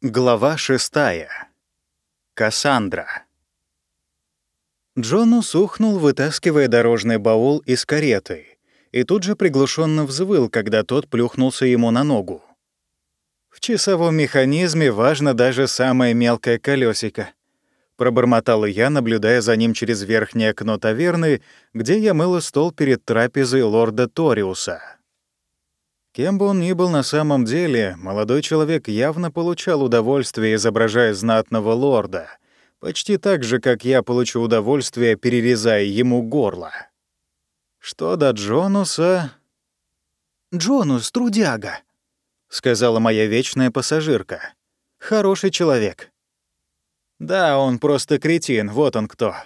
Глава шестая. Кассандра. Джон усухнул, вытаскивая дорожный баул из кареты, и тут же приглушенно взвыл, когда тот плюхнулся ему на ногу. В часовом механизме важно даже самое мелкое колесико. Пробормотала я, наблюдая за ним через верхнее окно таверны, где я мыла стол перед трапезой лорда Ториуса. Кем бы он ни был на самом деле, молодой человек явно получал удовольствие, изображая знатного лорда, почти так же, как я получу удовольствие, перерезая ему горло. Что до Джонуса... «Джонус, трудяга», — сказала моя вечная пассажирка. «Хороший человек». «Да, он просто кретин, вот он кто»,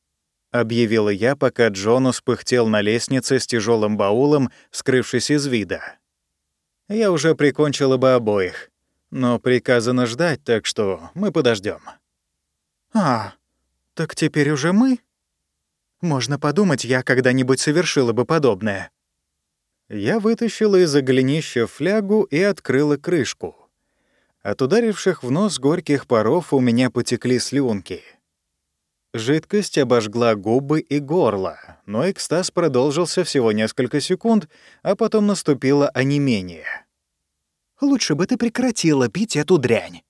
— объявила я, пока Джонус пыхтел на лестнице с тяжелым баулом, скрывшись из вида. Я уже прикончила бы обоих. Но приказано ждать, так что мы подождем. «А, так теперь уже мы?» «Можно подумать, я когда-нибудь совершила бы подобное». Я вытащила из-за голенища флягу и открыла крышку. От ударивших в нос горьких паров у меня потекли слюнки. Жидкость обожгла губы и горло, но экстаз продолжился всего несколько секунд, а потом наступило онемение. «Лучше бы ты прекратила пить эту дрянь».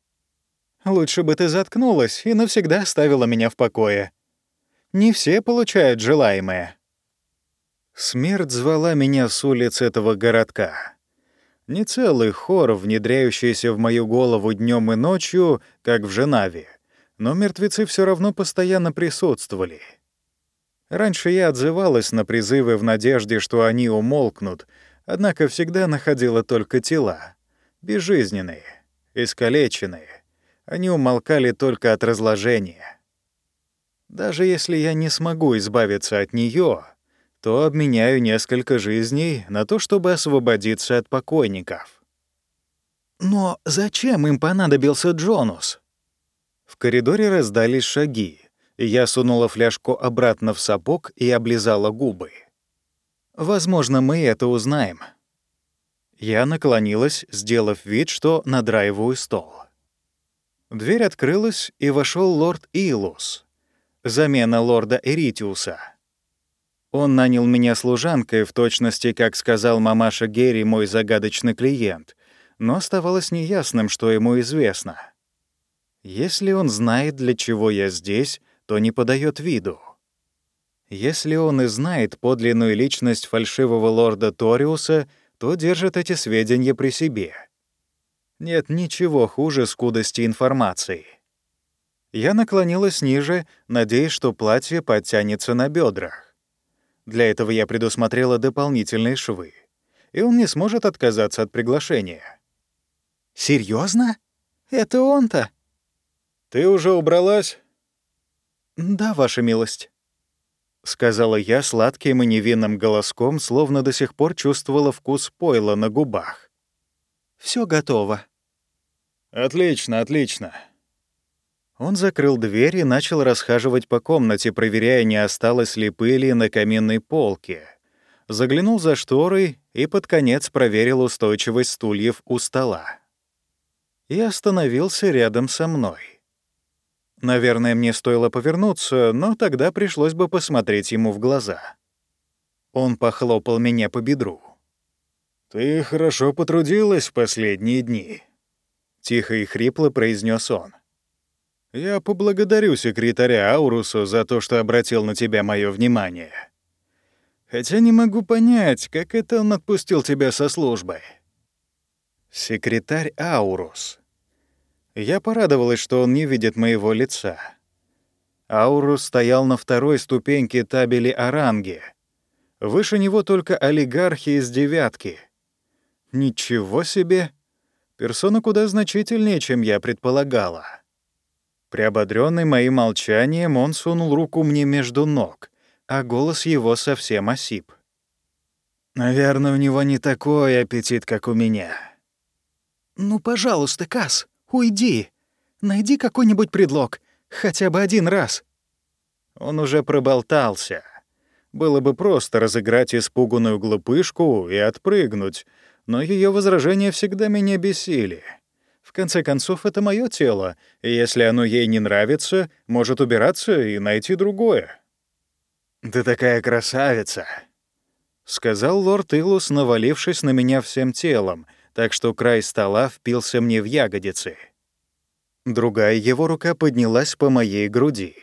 «Лучше бы ты заткнулась и навсегда оставила меня в покое. Не все получают желаемое». Смерть звала меня с улиц этого городка. Не целый хор, внедряющийся в мою голову днем и ночью, как в Женаве, но мертвецы все равно постоянно присутствовали. Раньше я отзывалась на призывы в надежде, что они умолкнут, однако всегда находила только тела. Безжизненные, искалеченные. Они умолкали только от разложения. Даже если я не смогу избавиться от нее, то обменяю несколько жизней на то, чтобы освободиться от покойников. Но зачем им понадобился Джонус? Коридоре раздались шаги, я сунула фляжку обратно в сапог и облизала губы. Возможно, мы это узнаем. Я наклонилась, сделав вид, что надраиваю стол. Дверь открылась, и вошел лорд Илус, замена лорда Эритиуса. Он нанял меня служанкой, в точности, как сказал мамаша Герри, мой загадочный клиент, но оставалось неясным, что ему известно — если он знает, для чего я здесь, то не подает виду. Если он и знает подлинную личность фальшивого лорда Ториуса, то держит эти сведения при себе. Нет ничего хуже скудости информации. Я наклонилась ниже, надеясь, что платье подтянется на бедрах. Для этого я предусмотрела дополнительные швы, и он не сможет отказаться от приглашения. Серьезно? Это он-то? «Ты уже убралась?» «Да, ваша милость», — сказала я сладким и невинным голоском, словно до сих пор чувствовала вкус пойла на губах. Все готово». «Отлично, отлично». Он закрыл дверь и начал расхаживать по комнате, проверяя, не осталось ли пыли на каминной полке. Заглянул за шторы и под конец проверил устойчивость стульев у стола. И остановился рядом со мной. Наверное, мне стоило повернуться, но тогда пришлось бы посмотреть ему в глаза. Он похлопал меня по бедру. «Ты хорошо потрудилась в последние дни», — тихо и хрипло произнес он. «Я поблагодарю секретаря Аурусу за то, что обратил на тебя мое внимание. Хотя не могу понять, как это он отпустил тебя со службы». Секретарь Аурус. Я порадовалась, что он не видит моего лица. Аурус стоял на второй ступеньке табели Оранги. Выше него только олигархи из девятки. Ничего себе! Персона куда значительнее, чем я предполагала. Приободрённый моим молчанием, он сунул руку мне между ног, а голос его совсем осип. «Наверное, у него не такой аппетит, как у меня». «Ну, пожалуйста, Касс, Уйди. Найди какой-нибудь предлог. Хотя бы один раз». Он уже проболтался. Было бы просто разыграть испуганную глупышку и отпрыгнуть, но ее возражения всегда меня бесили. В конце концов, это мое тело, и если оно ей не нравится, может убираться и найти другое». «Ты такая красавица», — сказал лорд Илус, навалившись на меня всем телом, так что край стола впился мне в ягодицы. Другая его рука поднялась по моей груди.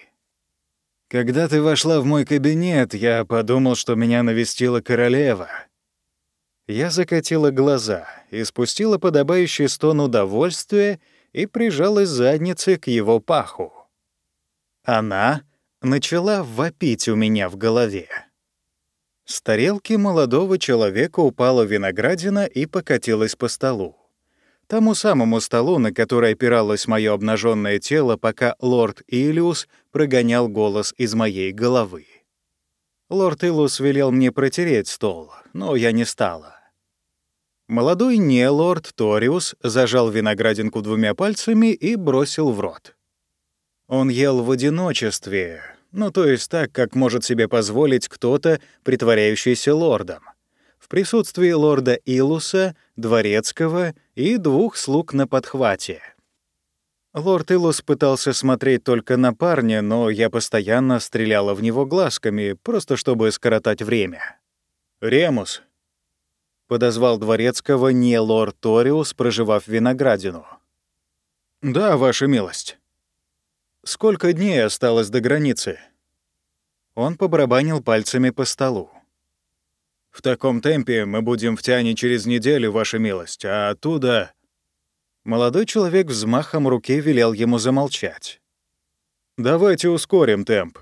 «Когда ты вошла в мой кабинет, я подумал, что меня навестила королева». Я закатила глаза и спустила подобающий стон удовольствия и прижалась задницей к его паху. Она начала вопить у меня в голове. С тарелки молодого человека упала виноградина и покатилась по столу. Тому самому столу, на который опиралось мое обнаженное тело, пока лорд Илиус прогонял голос из моей головы. Лорд Илус велел мне протереть стол, но я не стала. Молодой не лорд Ториус зажал виноградинку двумя пальцами и бросил в рот. Он ел в одиночестве, ну то есть так, как может себе позволить кто-то, притворяющийся лордом. В присутствии лорда Илуса, дворецкого и двух слуг на подхвате. Лорд Илус пытался смотреть только на парня, но я постоянно стреляла в него глазками, просто чтобы скоротать время. «Ремус», — подозвал дворецкого не лорд Ториус, проживав виноградину. «Да, ваша милость». Сколько дней осталось до границы? Он побарабанил пальцами по столу. В таком темпе мы будем в Тяне через неделю, ваша милость, а оттуда... Молодой человек взмахом руки велел ему замолчать. «Давайте ускорим темп»,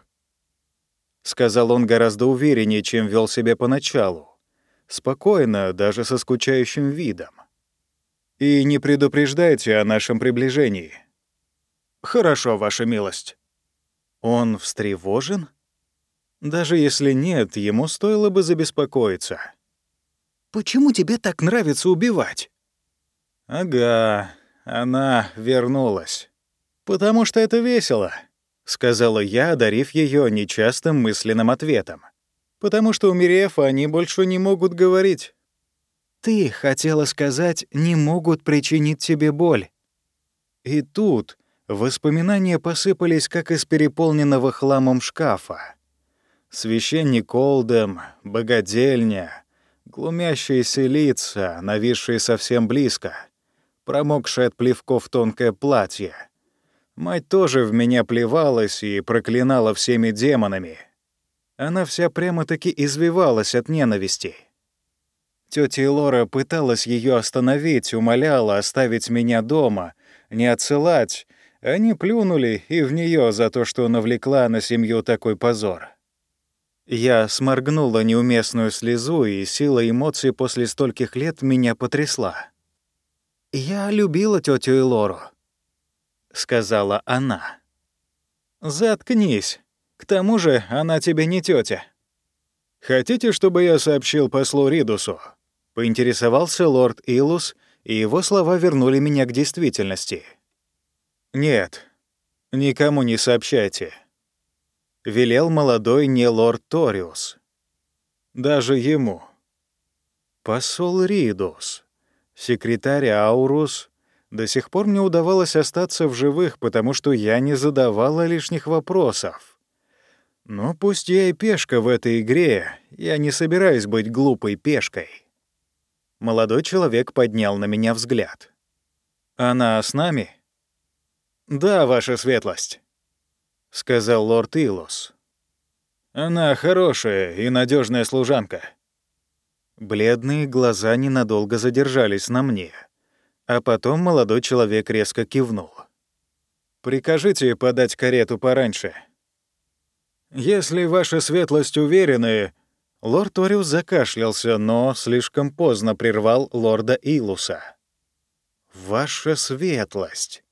— сказал он гораздо увереннее, чем вел себя поначалу. Спокойно, даже со скучающим видом. «И не предупреждайте о нашем приближении». «Хорошо, ваша милость». Он встревожен? Даже если нет, ему стоило бы забеспокоиться. «Почему тебе так нравится убивать?» «Ага, она вернулась. Потому что это весело», — сказала я, одарив ее нечастым мысленным ответом. «Потому что, умерев, они больше не могут говорить». «Ты хотела сказать, не могут причинить тебе боль». И тут Воспоминания посыпались, как из переполненного хламом шкафа. Священник Олдем, богадельня, глумящиеся лица, нависшие совсем близко, промокшее от плевков тонкое платье. Мать тоже в меня плевалась и проклинала всеми демонами. Она вся прямо-таки извивалась от ненависти. Тётя Лора пыталась ее остановить, умоляла оставить меня дома, не отсылать, они плюнули и в нее за то, что навлекла на семью такой позор. Я сморгнула неуместную слезу, и сила эмоций после стольких лет меня потрясла. «Я любила тетю Элору», — сказала она. «Заткнись. К тому же она тебе не тетя. «Хотите, чтобы я сообщил послу Ридусу?» — поинтересовался лорд Илус, и его слова вернули меня к действительности. «Нет, никому не сообщайте», — велел молодой не лорд Ториус. «Даже ему». Посол Ридус, секретарь Аурус, до сих пор мне удавалось остаться в живых, потому что я не задавала лишних вопросов. Но пусть я и пешка в этой игре, я не собираюсь быть глупой пешкой. Молодой человек поднял на меня взгляд. «Она с нами?» «Да, ваша светлость», — сказал лорд Илос. «Она хорошая и надежная служанка». Бледные глаза ненадолго задержались на мне, а потом молодой человек резко кивнул. «Прикажите подать карету пораньше». «Если ваша светлость уверены...» Лорд Ториус закашлялся, но слишком поздно прервал лорда Илуса. «Ваша светлость!»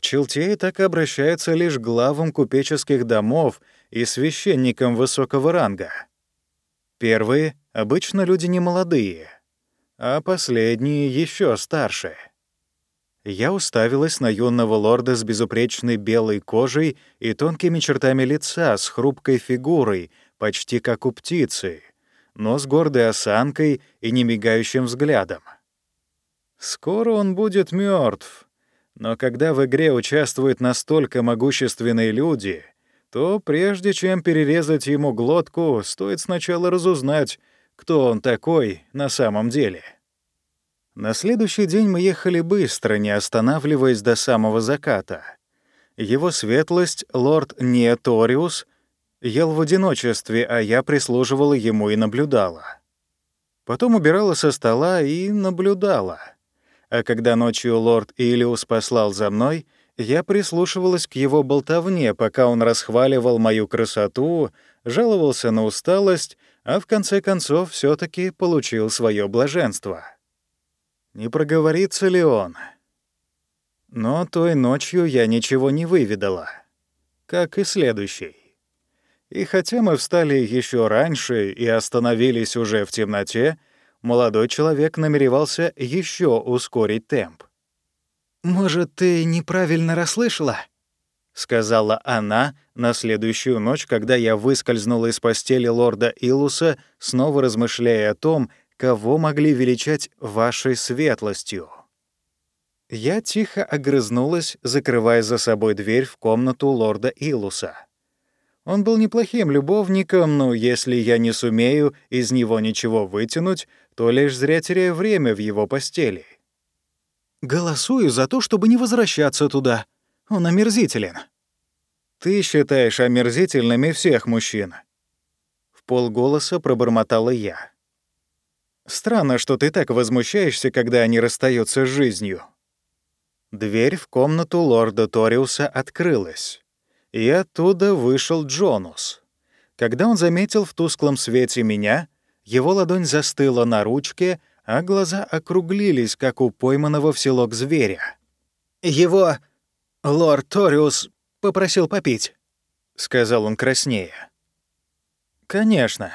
В Челтее так обращаются лишь главам купеческих домов и священникам высокого ранга. Первые — обычно люди немолодые, а последние — еще старше. Я уставилась на юного лорда с безупречной белой кожей и тонкими чертами лица, с хрупкой фигурой, почти как у птицы, но с гордой осанкой и немигающим взглядом. Скоро он будет мертв, Но когда в игре участвуют настолько могущественные люди, то прежде чем перерезать ему глотку, стоит сначала разузнать, кто он такой на самом деле. На следующий день мы ехали быстро, не останавливаясь до самого заката. Его светлость, лорд Неоториус, ел в одиночестве, а я прислуживала ему и наблюдала. Потом убирала со стола и наблюдала. А когда ночью лорд Илиус послал за мной, я прислушивалась к его болтовне, пока он расхваливал мою красоту, жаловался на усталость, а в конце концов все таки получил свое блаженство. Не проговорится ли он? Но той ночью я ничего не выведала, как и следующей. И хотя мы встали еще раньше и остановились уже в темноте, молодой человек намеревался еще ускорить темп. «Может, ты неправильно расслышала?» — сказала она на следующую ночь, когда я выскользнула из постели лорда Илуса, снова размышляя о том, кого могли величать вашей светлостью. Я тихо огрызнулась, закрывая за собой дверь в комнату лорда Илуса. Он был неплохим любовником, но если я не сумею из него ничего вытянуть, то лишь зря теряю время в его постели. «Голосую за то, чтобы не возвращаться туда. Он омерзителен». «Ты считаешь омерзительными всех мужчин?» В полголоса пробормотала я. Странно, что ты так возмущаешься, когда они расстаются с жизнью. Дверь в комнату лорда Ториуса открылась, и оттуда вышел Джонус. Когда он заметил в тусклом свете меня, его ладонь застыла на ручке, а глаза округлились, как у пойманного в селок зверя. «Его лорд Ториус попросил попить», — сказал он краснее. «Конечно»,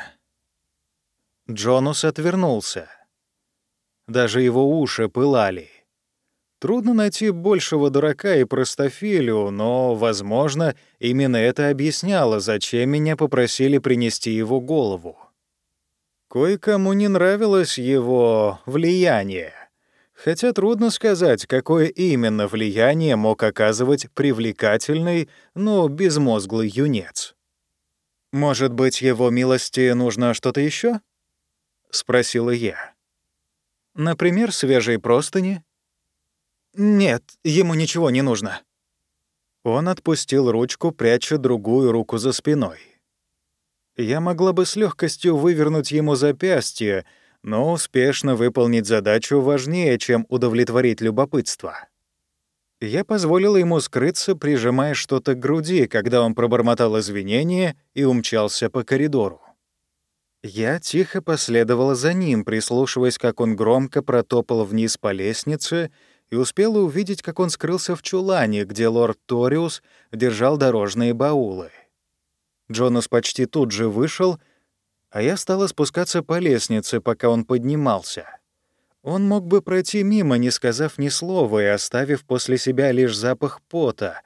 Джонус отвернулся. Даже его уши пылали. Трудно найти большего дурака и простофилю, но, возможно, именно это объясняло, зачем меня попросили принести его голову. Кое-кому не нравилось его влияние. Хотя трудно сказать, какое именно влияние мог оказывать привлекательный, но безмозглый юнец. Может быть, его милости нужно что-то еще? — спросила я. «Например, свежие простыни?» «Нет, ему ничего не нужно». Он отпустил ручку, пряча другую руку за спиной. Я могла бы с легкостью вывернуть ему запястье, но успешно выполнить задачу важнее, чем удовлетворить любопытство. Я позволила ему скрыться, прижимая что-то к груди, когда он пробормотал извинения и умчался по коридору. Я тихо последовала за ним, прислушиваясь, как он громко протопал вниз по лестнице, и успела увидеть, как он скрылся в чулане, где лорд Ториус держал дорожные баулы. Джонас почти тут же вышел, а я стала спускаться по лестнице, пока он поднимался. Он мог бы пройти мимо, не сказав ни слова и оставив после себя лишь запах пота.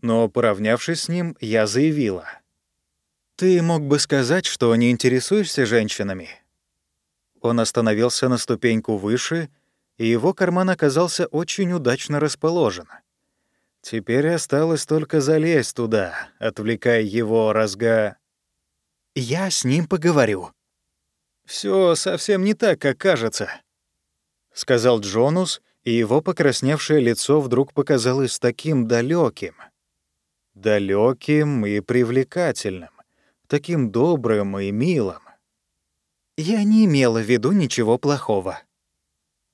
Но, поравнявшись с ним, я заявила — «Ты мог бы сказать, что не интересуешься женщинами?» Он остановился на ступеньку выше, и его карман оказался очень удачно расположен. Теперь осталось только залезть туда, отвлекая его разга... «Я с ним поговорю». Все совсем не так, как кажется», — сказал Джонус, и его покрасневшее лицо вдруг показалось таким далеким, далеким и привлекательным таким добрым и милым. Я не имела в виду ничего плохого.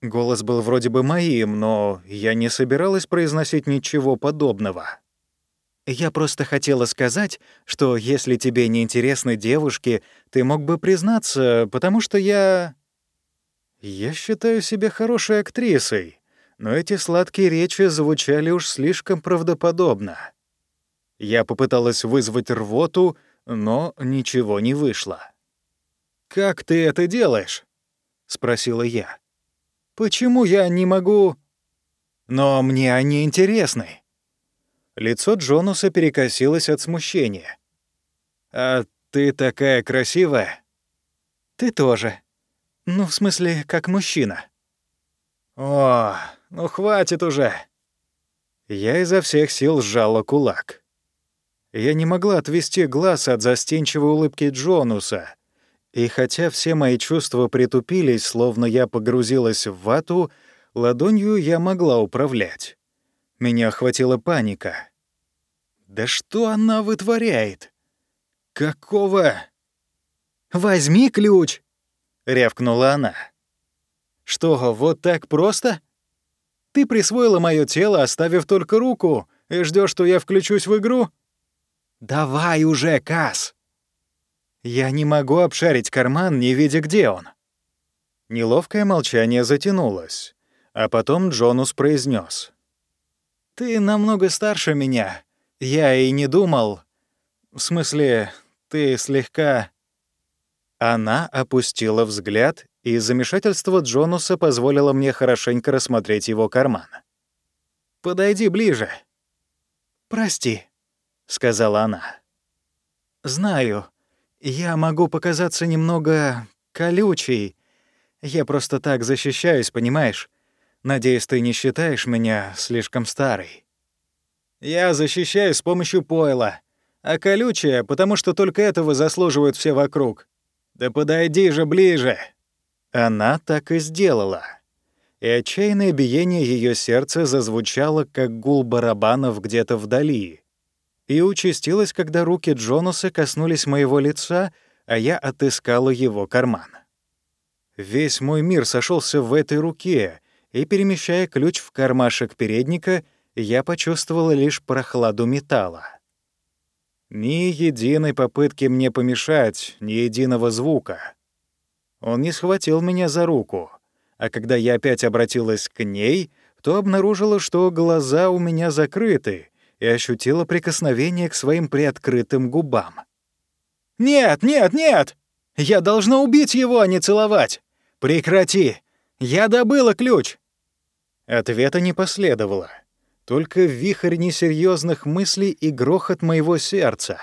Голос был вроде бы моим, но я не собиралась произносить ничего подобного. Я просто хотела сказать, что если тебе не интересны девушки, ты мог бы признаться, потому что я... Я считаю себя хорошей актрисой, но эти сладкие речи звучали уж слишком правдоподобно. Я попыталась вызвать рвоту, но ничего не вышло. «Как ты это делаешь?» — спросила я. «Почему я не могу...» «Но мне они интересны». Лицо Джонуса перекосилось от смущения. «А ты такая красивая?» «Ты тоже. Ну, в смысле, как мужчина». «О, ну хватит уже. Я изо всех сил сжала кулак. Я не могла отвести глаз от застенчивой улыбки Джонуса, и хотя все мои чувства притупились, словно я погрузилась в вату, ладонью я могла управлять. Меня охватила паника. «Да что она вытворяет? Какого?» «Возьми ключ!» — рявкнула она. «Что, вот так просто? Ты присвоила мое тело, оставив только руку, и ждешь, что я включусь в игру? Давай уже, Кас!» Я не могу обшарить карман, не видя, где он. Неловкое молчание затянулось, а потом Джонус произнес: «Ты намного старше меня. Я и не думал. В смысле, ты слегка...» Она опустила взгляд, и замешательство Джонуса позволило мне хорошенько рассмотреть его карман. «Подойди ближе». «Прости», — сказала она. «Знаю, я могу показаться немного колючей. Я просто так защищаюсь, понимаешь? Надеюсь, ты не считаешь меня слишком старой. Я защищаюсь с помощью пойла, а колючая, потому что только этого заслуживают все вокруг. Да подойди же ближе. Она так и сделала. И отчаянное биение ее сердца зазвучало, как гул барабанов где-то вдали и участилась, когда руки Джонуса коснулись моего лица, а я отыскала его карман. Весь мой мир сошелся в этой руке, и, перемещая ключ в кармашек передника, я почувствовала лишь прохладу металла. Ни единой попытки мне помешать, ни единого звука. Он не схватил меня за руку, а когда я опять обратилась к ней, то обнаружила, что глаза у меня закрыты, и ощутила прикосновение к своим приоткрытым губам. «Нет, нет, нет! Я должна убить его, а не целовать! Прекрати! Я добыла ключ!» Ответа не последовало. Только вихрь несерьезных мыслей и грохот моего сердца.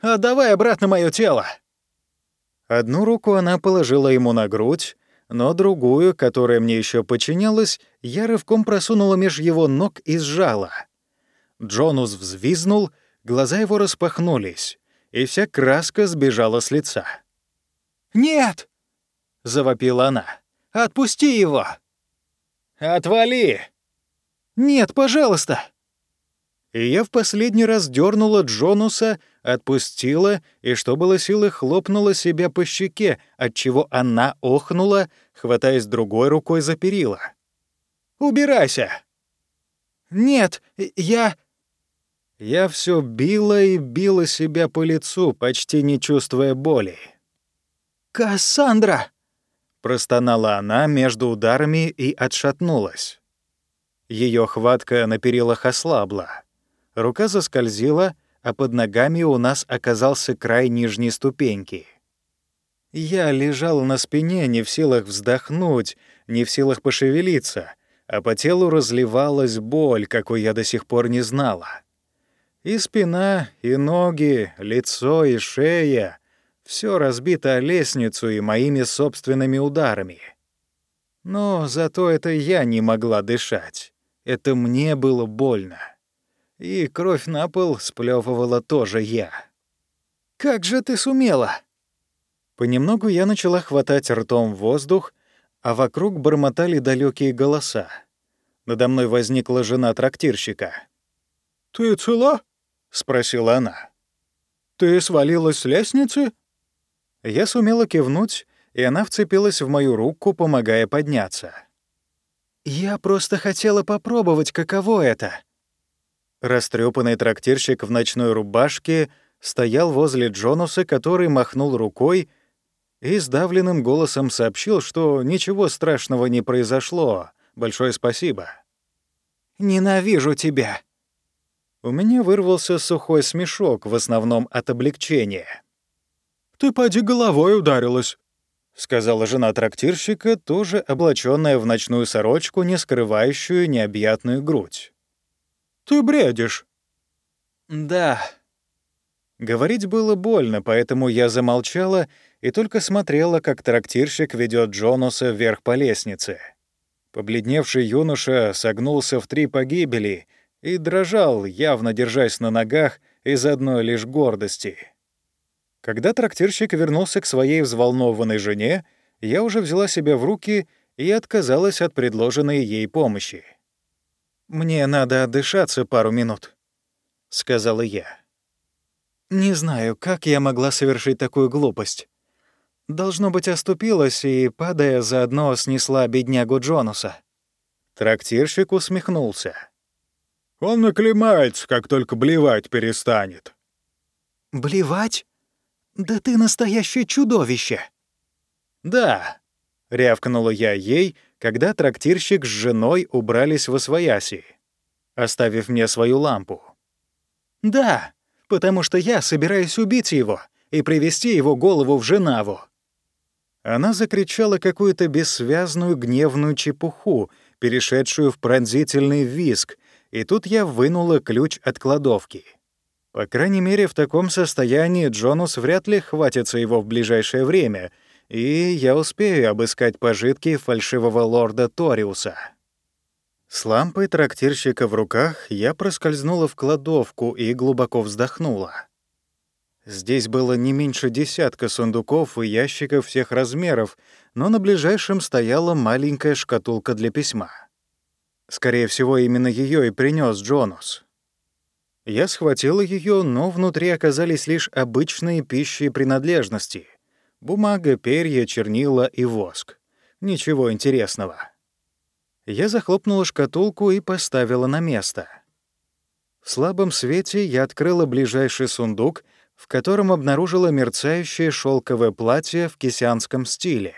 «Отдавай обратно мое тело!» Одну руку она положила ему на грудь, но другую, которая мне еще подчинялась, я рывком просунула меж его ног и сжала — Джонус взвизнул, глаза его распахнулись, и вся краска сбежала с лица. «Нет!» — завопила она. «Отпусти его!» «Отвали!» «Нет, пожалуйста!» И я в последний раз дернула Джонуса, отпустила и, что было силы, хлопнула себя по щеке, отчего она охнула, хватаясь другой рукой за перила. «Убирайся!» «Нет, я...» Я все била и била себя по лицу, почти не чувствуя боли. «Кассандра!» — простонала она между ударами и отшатнулась. Ее хватка на перилах ослабла. Рука заскользила, а под ногами у нас оказался край нижней ступеньки. Я лежал на спине, не в силах вздохнуть, не в силах пошевелиться, а по телу разливалась боль, какой я до сих пор не знала. И спина, и ноги, лицо и шея — все разбито о лестницу и моими собственными ударами. Но зато это я не могла дышать. Это мне было больно. И кровь на пол сплёвывала тоже я. «Как же ты сумела?» Понемногу я начала хватать ртом воздух, а вокруг бормотали далекие голоса. Надо мной возникла жена трактирщика. «Ты цела?» — спросила она. «Ты свалилась с лестницы?» Я сумела кивнуть, и она вцепилась в мою руку, помогая подняться. «Я просто хотела попробовать, каково это». Растрёпанный трактирщик в ночной рубашке стоял возле Джонуса, который махнул рукой и сдавленным голосом сообщил, что ничего страшного не произошло. Большое спасибо. «Ненавижу тебя», у меня вырвался сухой смешок, в основном от облегчения. «Ты поди головой ударилась», — сказала жена трактирщика, тоже облаченная в ночную сорочку, не скрывающую необъятную грудь. «Ты бредишь». «Да». Говорить было больно, поэтому я замолчала и только смотрела, как трактирщик ведет Джонуса вверх по лестнице. Побледневший юноша согнулся в три погибели и дрожал, явно держась на ногах из одной лишь гордости. Когда трактирщик вернулся к своей взволнованной жене, я уже взяла себя в руки и отказалась от предложенной ей помощи. «Мне надо отдышаться пару минут», — сказала я. «Не знаю, как я могла совершить такую глупость. Должно быть, оступилась и, падая, заодно снесла беднягу Джонуса». Трактирщик усмехнулся. «Он наклемается, как только блевать перестанет». «Блевать? Да ты настоящее чудовище!» «Да», — рявкнула я ей, когда трактирщик с женой убрались во свояси, оставив мне свою лампу. «Да, потому что я собираюсь убить его и привести его голову в Женаву». Она закричала какую-то бессвязную гневную чепуху, перешедшую в пронзительный визг, и тут я вынула ключ от кладовки. По крайней мере, в таком состоянии Джонус вряд ли хватится его в ближайшее время, и я успею обыскать пожитки фальшивого лорда Ториуса. С лампой трактирщика в руках я проскользнула в кладовку и глубоко вздохнула. Здесь было не меньше десятка сундуков и ящиков всех размеров, но на ближайшем стояла маленькая шкатулка для письма. Скорее всего, именно ее и принес Джонус. Я схватила ее, но внутри оказались лишь обычные пищи и принадлежности. Бумага, перья, чернила и воск. Ничего интересного. Я захлопнула шкатулку и поставила на место. В слабом свете я открыла ближайший сундук — в котором обнаружила мерцающее шелковое платье в кисянском стиле.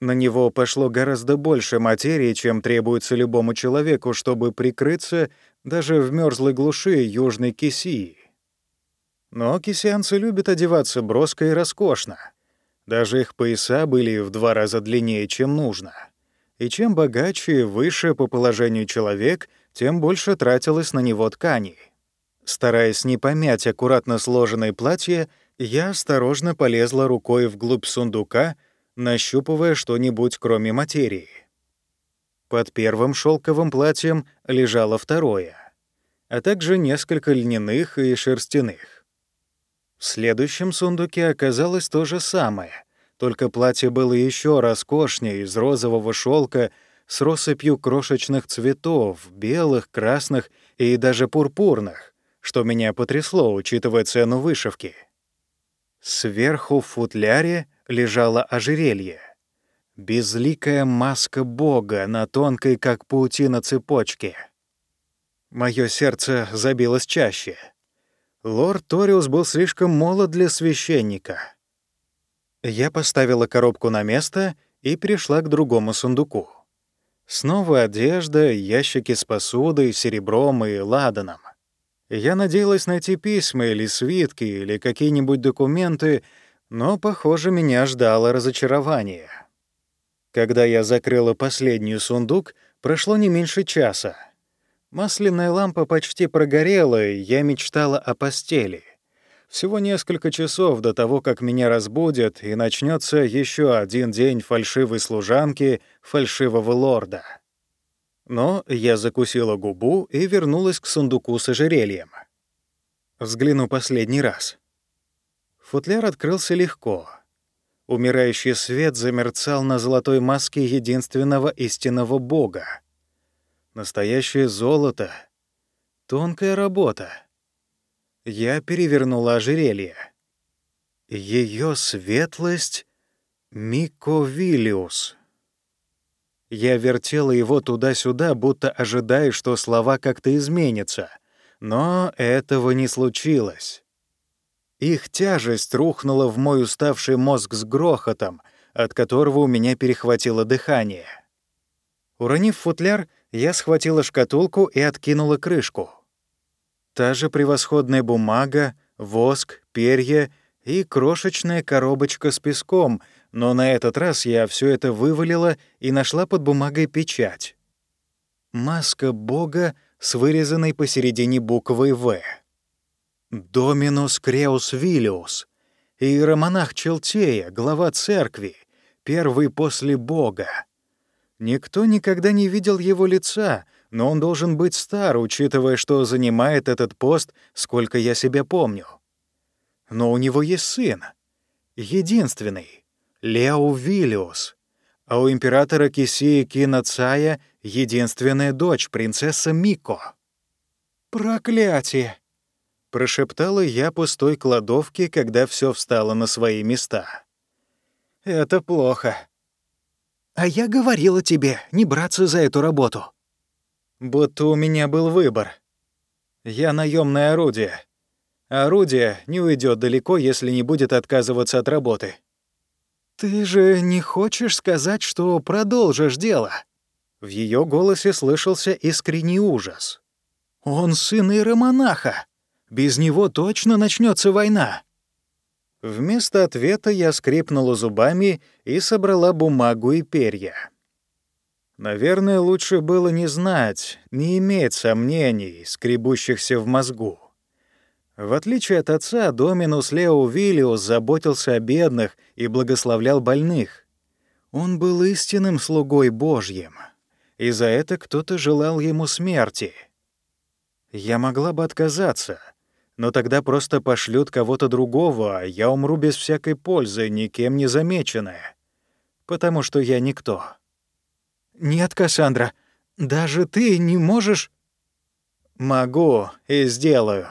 На него пошло гораздо больше материи, чем требуется любому человеку, чтобы прикрыться даже в мерзлой глуши Южной Кисии. Но кисянцы любят одеваться броско и роскошно. Даже их пояса были в два раза длиннее, чем нужно. И чем богаче и выше по положению человек, тем больше тратилось на него тканей. Стараясь не помять аккуратно сложенное платье, я осторожно полезла рукой вглубь сундука, нащупывая что-нибудь кроме материи. Под первым шелковым платьем лежало второе, а также несколько льняных и шерстяных. В следующем сундуке оказалось то же самое, только платье было еще роскошнее из розового шелка с россыпью крошечных цветов, белых, красных и даже пурпурных, что меня потрясло, учитывая цену вышивки. Сверху в футляре лежало ожерелье. Безликая маска бога на тонкой, как паутина, цепочке. Моё сердце забилось чаще. Лорд Ториус был слишком молод для священника. Я поставила коробку на место и перешла к другому сундуку. Снова одежда, ящики с посудой, серебром и ладаном. Я надеялась найти письма или свитки, или какие-нибудь документы, но, похоже, меня ждало разочарование. Когда я закрыла последний сундук, прошло не меньше часа. Масляная лампа почти прогорела, и я мечтала о постели. Всего несколько часов до того, как меня разбудят, и начнется еще один день фальшивой служанки, фальшивого лорда. Но я закусила губу и вернулась к сундуку с ожерельем. Взгляну последний раз. Футляр открылся легко. Умирающий свет замерцал на золотой маске единственного истинного бога. Настоящее золото. Тонкая работа. Я перевернула ожерелье. Ее светлость — Миковилиус. Я вертела его туда-сюда, будто ожидая, что слова как-то изменятся. Но этого не случилось. Их тяжесть рухнула в мой уставший мозг с грохотом, от которого у меня перехватило дыхание. Уронив футляр, я схватила шкатулку и откинула крышку. Та же превосходная бумага, воск, перья и крошечная коробочка с песком — но на этот раз я все это вывалила и нашла под бумагой печать. Маска бога с вырезанной посередине буквой «В». Доминус Креус Виллиус, иеромонах Челтея, глава церкви, первый после бога. Никто никогда не видел его лица, но он должен быть стар, учитывая, что занимает этот пост, сколько я себя помню. Но у него есть сын. Единственный. Лео Виллиус. А у императора Кисии Кинацая единственная дочь, принцесса Мико. «Проклятие!» — прошептала я пустой кладовке, когда все встало на свои места. «Это плохо». «А я говорила тебе не браться за эту работу». «Будто у меня был выбор. Я наемное орудие. Орудие не уйдет далеко, если не будет отказываться от работы». «Ты же не хочешь сказать, что продолжишь дело?» В ее голосе слышался искренний ужас. «Он сын иеромонаха. Без него точно начнется война». Вместо ответа я скрипнула зубами и собрала бумагу и перья. Наверное, лучше было не знать, не иметь сомнений, скребущихся в мозгу. В отличие от отца, Доминус Лео Виллиус заботился о бедных и благословлял больных. Он был истинным слугой Божьим, и за это кто-то желал ему смерти. Я могла бы отказаться, но тогда просто пошлют кого-то другого, а я умру без всякой пользы, никем не замеченная, потому что я никто. «Нет, Кассандра, даже ты не можешь...» «Могу и сделаю»,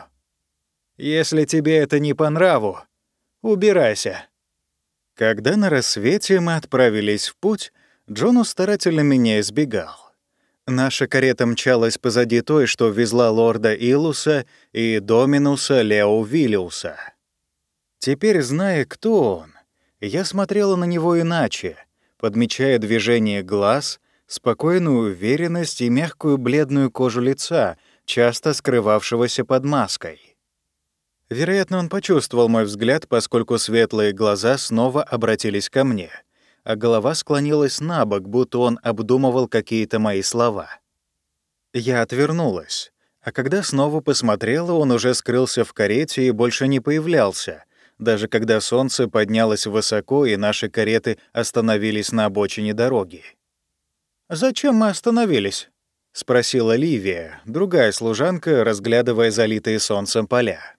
если тебе это не по нраву, убирайся». Когда на рассвете мы отправились в путь, Джону старательно меня избегал. Наша карета мчалась позади той, что везла лорда Илуса и Доминуса Лео Виллиуса. Теперь, зная, кто он, я смотрела на него иначе, подмечая движение глаз, спокойную уверенность и мягкую бледную кожу лица, часто скрывавшегося под маской. Вероятно, он почувствовал мой взгляд, поскольку светлые глаза снова обратились ко мне, а голова склонилась на бок, будто он обдумывал какие-то мои слова. Я отвернулась, а когда снова посмотрела, он уже скрылся в карете и больше не появлялся, даже когда солнце поднялось высоко и наши кареты остановились на обочине дороги. «Зачем мы остановились?» — спросила Ливия, другая служанка, разглядывая залитые солнцем поля.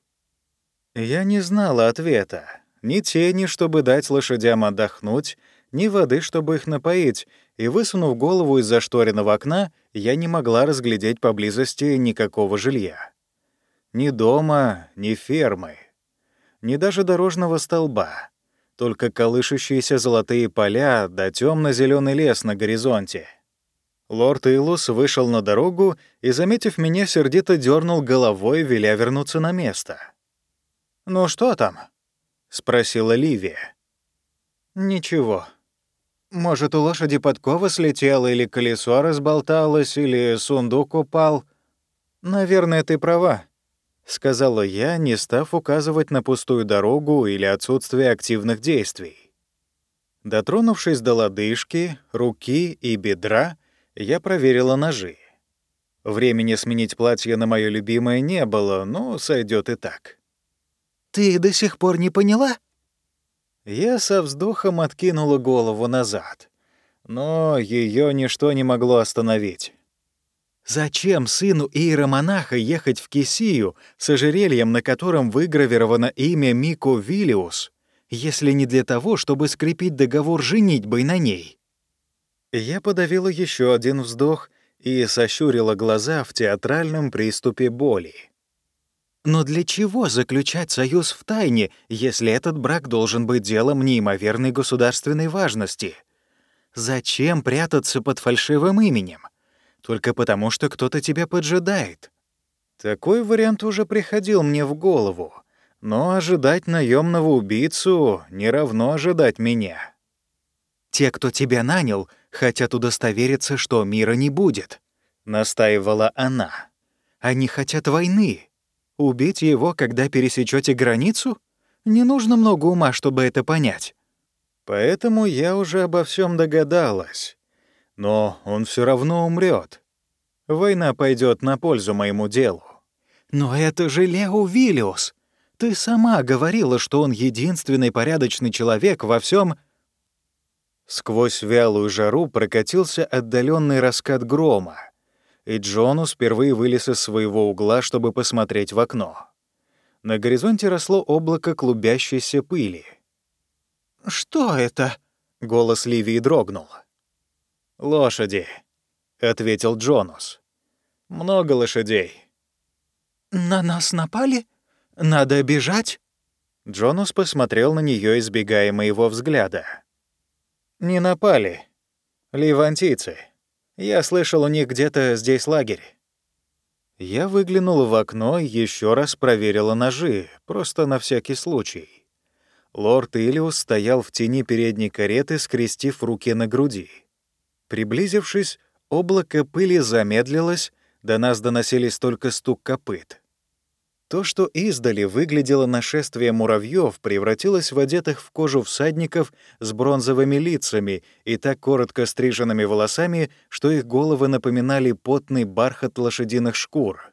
Я не знала ответа. Ни тени, чтобы дать лошадям отдохнуть, ни воды, чтобы их напоить, и, высунув голову из зашторенного окна, я не могла разглядеть поблизости никакого жилья. Ни дома, ни фермы, ни даже дорожного столба, только колышущиеся золотые поля да темно зеленый лес на горизонте. Лорд Илус вышел на дорогу и, заметив меня, сердито дернул головой, веля вернуться на место. «Ну что там?» — спросила Ливия. «Ничего. Может, у лошади подкова слетела, или колесо разболталось, или сундук упал. Наверное, ты права», — сказала я, не став указывать на пустую дорогу или отсутствие активных действий. Дотронувшись до лодыжки, руки и бедра, я проверила ножи. Времени сменить платье на моё любимое не было, но сойдет и так. Ты до сих пор не поняла?» Я со вздохом откинула голову назад, но ее ничто не могло остановить. Зачем сыну иеромонаха ехать в Кисию с ожерельем, на котором выгравировано имя Мико Виллиус, если не для того, чтобы скрепить договор женитьбой на ней? Я подавила еще один вздох и сощурила глаза в театральном приступе боли. Но для чего заключать союз в тайне, если этот брак должен быть делом неимоверной государственной важности? Зачем прятаться под фальшивым именем? Только потому, что кто-то тебя поджидает. Такой вариант уже приходил мне в голову, но ожидать наемного убийцу не равно ожидать меня. «Те, кто тебя нанял, хотят удостовериться, что мира не будет», — настаивала она. «Они хотят войны, Убить его, когда пересечете границу? Не нужно много ума, чтобы это понять. Поэтому я уже обо всем догадалась. Но он все равно умрет. Война пойдет на пользу моему делу. Но это же Лео Виллиус. Ты сама говорила, что он единственный порядочный человек во всем. Сквозь вялую жару прокатился отдаленный раскат грома, и Джонус впервые вылез из своего угла, чтобы посмотреть в окно. На горизонте росло облако клубящейся пыли. «Что это?» — голос Ливии дрогнул. «Лошади», — ответил Джонус. «Много лошадей». «На нас напали? Надо бежать?» Джонус посмотрел на нее, избегая моего взгляда. «Не напали. Ливантийцы. Я слышал, у них где-то здесь лагерь». Я выглянула в окно и еще раз проверила ножи, просто на всякий случай. Лорд Илиус стоял в тени передней кареты, скрестив руки на груди. Приблизившись, облако пыли замедлилось, до нас доносились только стук копыт. То, что издали выглядело нашествие муравьев, превратилось в одетых в кожу всадников с бронзовыми лицами и так коротко стриженными волосами, что их головы напоминали потный бархат лошадиных шкур.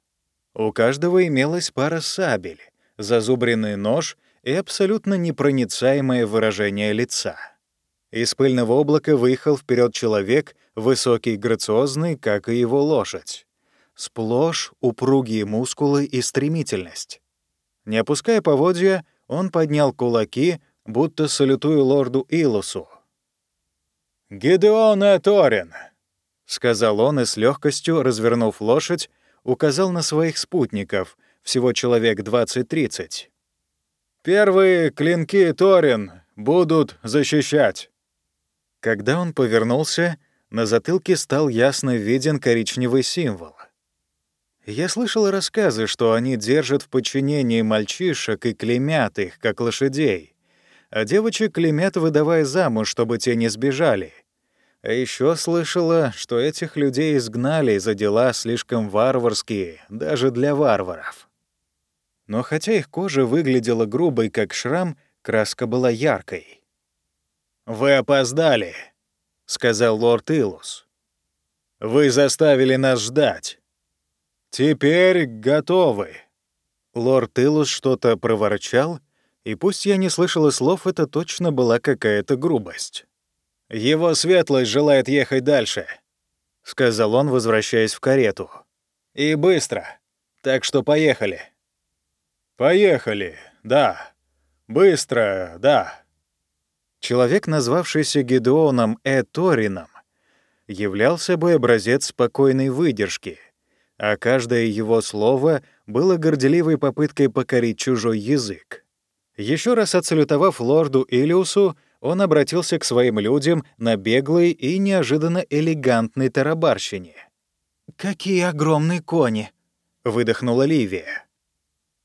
У каждого имелась пара сабель, зазубренный нож и абсолютно непроницаемое выражение лица. Из пыльного облака выехал вперед человек, высокий и грациозный, как и его лошадь сплошь упругие мускулы и стремительность. Не опуская поводья, он поднял кулаки, будто салютуя лорду Илусу. «Гидеон Эторин!» — сказал он и с легкостью, развернув лошадь, указал на своих спутников, всего человек 20-30. «Первые клинки Торин будут защищать». Когда он повернулся, на затылке стал ясно виден коричневый символ — я слышал рассказы, что они держат в подчинении мальчишек и клеймят их, как лошадей. А девочек клеймят, выдавая замуж, чтобы те не сбежали. А еще слышала, что этих людей изгнали за дела слишком варварские, даже для варваров. Но хотя их кожа выглядела грубой, как шрам, краска была яркой. «Вы опоздали», — сказал лорд Илус. «Вы заставили нас ждать». «Теперь готовы». Лорд Илус что-то проворчал, и пусть я не слышала слов, это точно была какая-то грубость. «Его светлость желает ехать дальше», — сказал он, возвращаясь в карету. «И быстро. Так что поехали». «Поехали, да. Быстро, да». Человек, назвавшийся Гедеоном Эторином, являл собой образец спокойной выдержки — а каждое его слово было горделивой попыткой покорить чужой язык. Еще раз отсалютовав лорду Илиусу, он обратился к своим людям на беглой и неожиданно элегантной тарабарщине. «Какие огромные кони!» — выдохнула Ливия.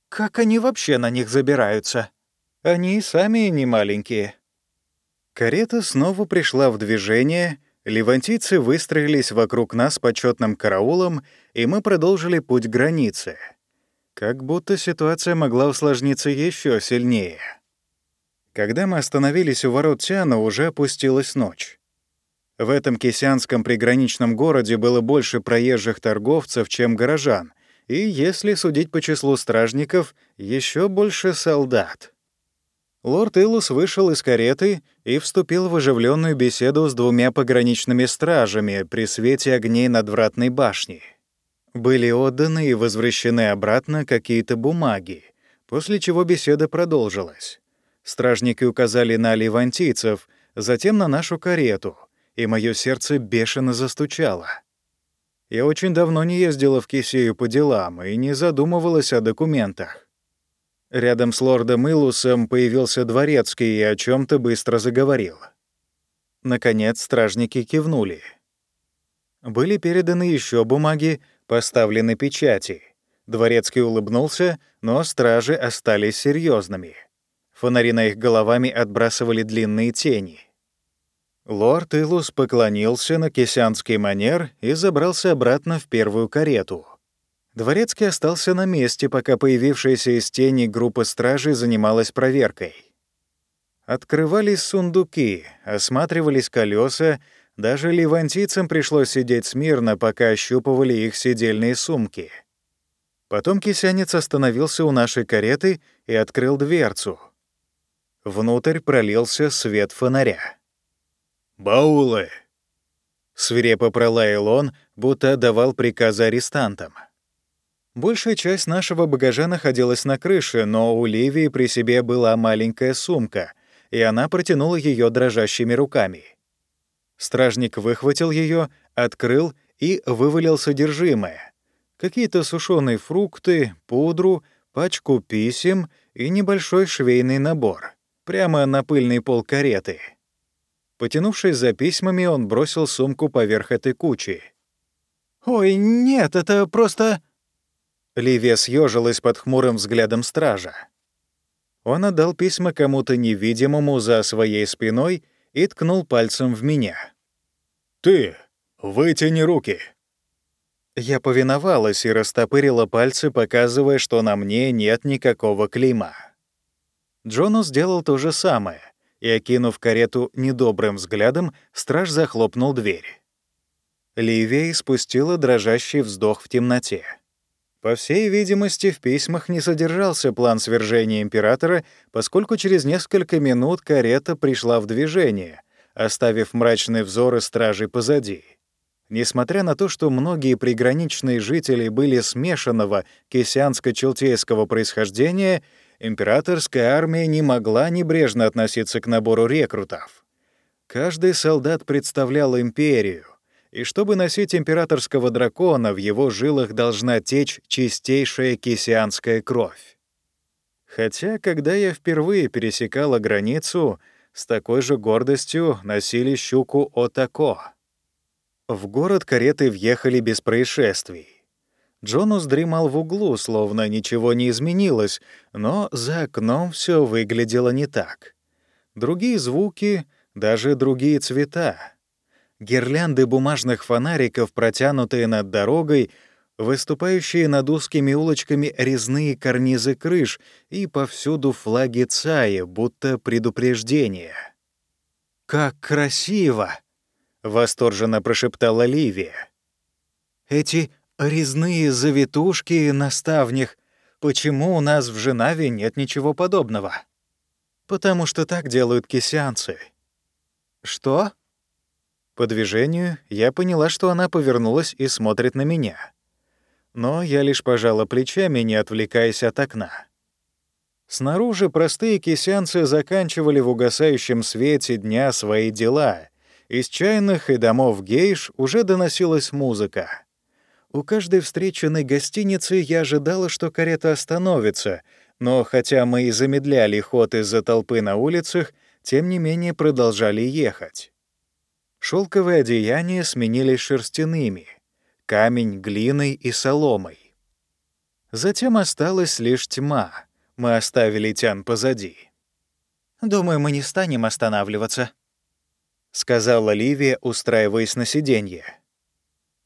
«Как они вообще на них забираются? Они сами не маленькие». Карета снова пришла в движение — Левантийцы выстроились вокруг нас почетным караулом, и мы продолжили путь к границе. Как будто ситуация могла усложниться еще сильнее. Когда мы остановились у ворот Тиана, уже опустилась ночь. В этом кисянском приграничном городе было больше проезжих торговцев, чем горожан, и, если судить по числу стражников, еще больше солдат. Лорд Илус вышел из кареты и вступил в оживленную беседу с двумя пограничными стражами при свете огней надвратной башни. Были отданы и возвращены обратно какие-то бумаги, после чего беседа продолжилась. Стражники указали на ливантийцев, затем на нашу карету, и мое сердце бешено застучало. Я очень давно не ездила в Кисею по делам и не задумывалась о документах. Рядом с лордом Илусом появился дворецкий и о чем то быстро заговорил. Наконец стражники кивнули. Были переданы еще бумаги, поставлены печати. Дворецкий улыбнулся, но стражи остались серьезными. Фонари на их головами отбрасывали длинные тени. Лорд Илус поклонился на кисянский манер и забрался обратно в первую карету — Дворецкий остался на месте, пока появившаяся из тени группа стражей занималась проверкой. Открывались сундуки, осматривались колеса, даже ливантийцам пришлось сидеть смирно, пока ощупывали их сидельные сумки. Потом кисянец остановился у нашей кареты и открыл дверцу. Внутрь пролился свет фонаря. «Баулы!» Свирепо пролаял он, будто отдавал приказы арестантам. Большая часть нашего багажа находилась на крыше, но у Ливии при себе была маленькая сумка, и она протянула ее дрожащими руками. Стражник выхватил ее, открыл и вывалил содержимое. Какие-то сушеные фрукты, пудру, пачку писем и небольшой швейный набор. Прямо на пыльный пол кареты. Потянувшись за письмами, он бросил сумку поверх этой кучи. «Ой, нет, это просто...» Ливия съежилась под хмурым взглядом стража. Он отдал письма кому-то невидимому за своей спиной и ткнул пальцем в меня. «Ты, вытяни руки!» Я повиновалась и растопырила пальцы, показывая, что на мне нет никакого клейма. Джону сделал то же самое — и, окинув карету недобрым взглядом, страж захлопнул дверь. Ливия испустила дрожащий вздох в темноте. По всей видимости, в письмах не содержался план свержения императора, поскольку через несколько минут карета пришла в движение, оставив мрачные взоры стражей позади. Несмотря на то, что многие приграничные жители были смешанного кисянско-челтейского происхождения, императорская армия не могла небрежно относиться к набору рекрутов. Каждый солдат представлял империю, и чтобы носить императорского дракона, в его жилах должна течь чистейшая кисианская кровь. Хотя, когда я впервые пересекала границу, с такой же гордостью носили щуку Отако. В город кареты въехали без происшествий. Джонус дремал в углу, словно ничего не изменилось, но за окном все выглядело не так. Другие звуки, даже другие цвета. Гирлянды бумажных фонариков, протянутые над дорогой, выступающие над узкими улочками резные карнизы крыш и повсюду флаги Цаи, будто предупреждение. «Как красиво!» — восторженно прошептала Ливия. «Эти Резные завитушки на ставнях. Почему у нас в Женаве нет ничего подобного? Потому что так делают кисянцы. Что? По движению я поняла, что она повернулась и смотрит на меня. Но я лишь пожала плечами, не отвлекаясь от окна. Снаружи простые кисянцы заканчивали в угасающем свете дня свои дела. Из чайных и домов гейш уже доносилась музыка. У каждой встреченной гостиницы я ожидала, что карета остановится, но хотя мы и замедляли ход из-за толпы на улицах, тем не менее продолжали ехать. Шелковые одеяния сменились шерстяными, камень — глиной и соломой. Затем осталась лишь тьма. Мы оставили тян позади. «Думаю, мы не станем останавливаться», — сказала Ливия, устраиваясь на сиденье.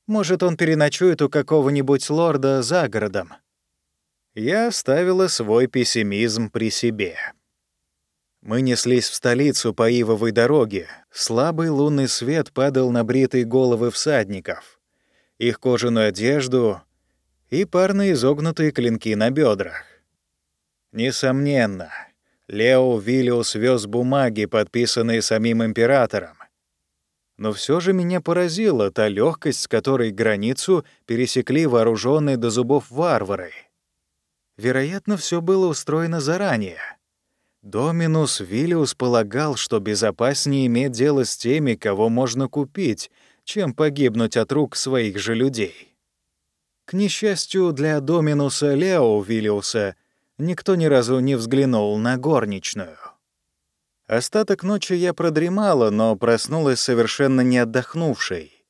Может, он переночует у какого-нибудь лорда за городом. Я оставила свой пессимизм при себе. Мы неслись в столицу по Ивовой дороге. Слабый лунный свет падал на бритые головы всадников, их кожаную одежду и парные изогнутые клинки на бедрах. Несомненно, Лео Виллиус вез бумаги, подписанные самим императором, но все же меня поразила та легкость, с которой границу пересекли вооруженные до зубов варвары. Вероятно, все было устроено заранее. Доминус Виллиус полагал, что безопаснее иметь дело с теми, кого можно купить, чем погибнуть от рук своих же людей. К несчастью для Доминуса Лео Виллиуса, никто ни разу не взглянул на горничную. Остаток ночи я продремала, но проснулась совершенно не отдохнувшей.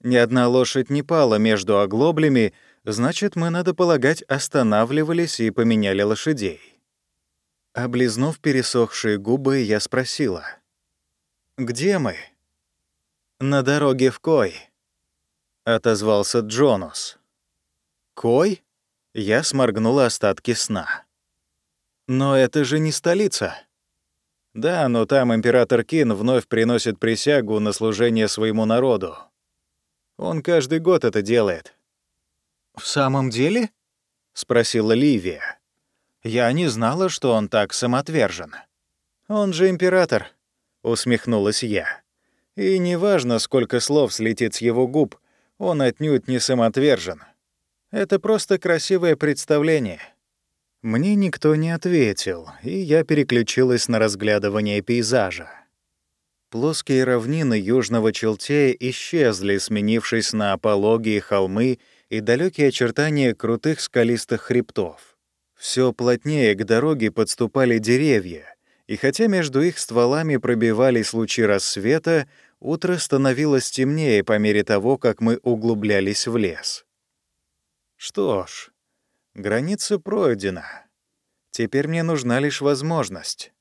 Ни одна лошадь не пала между оглоблями, значит, мы, надо полагать, останавливались и поменяли лошадей. Облизнув пересохшие губы, я спросила. «Где мы?» «На дороге в Кой», — отозвался Джонус. «Кой?» — я сморгнула остатки сна. «Но это же не столица». Да, но там император Кин вновь приносит присягу на служение своему народу. Он каждый год это делает. «В самом деле?» — спросила Ливия. «Я не знала, что он так самоотвержен». «Он же император», — усмехнулась я. И неважно, сколько слов слетит с его губ, он отнюдь не самоотвержен. Это просто красивое представление. Мне никто не ответил, и я переключилась на разглядывание пейзажа. Плоские равнины Южного Челтея исчезли, сменившись на пологие холмы и далекие очертания крутых скалистых хребтов. Все плотнее к дороге подступали деревья, и хотя между их стволами пробивались лучи рассвета, утро становилось темнее по мере того, как мы углублялись в лес. Что ж, граница пройдена. Теперь мне нужна лишь возможность.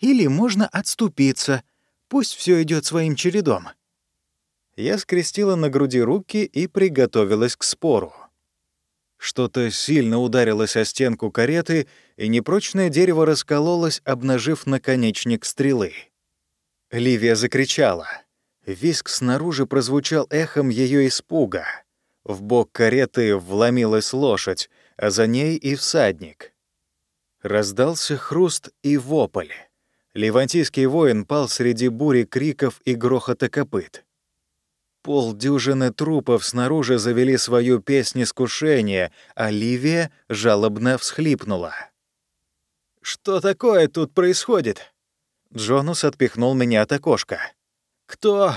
Или можно отступиться — Пусть все идет своим чередом. Я скрестила на груди руки и приготовилась к спору. Что-то сильно ударилось о стенку кареты, и непрочное дерево раскололось, обнажив наконечник стрелы. Ливия закричала. Виск снаружи прозвучал эхом ее испуга. В бок кареты вломилась лошадь, а за ней и всадник. Раздался хруст и вопль. Левантийский воин пал среди бури криков и грохота копыт. Полдюжины трупов снаружи завели свою песнь искушения, а Ливия жалобно всхлипнула. «Что такое тут происходит?» Джонус отпихнул меня от окошка. «Кто?»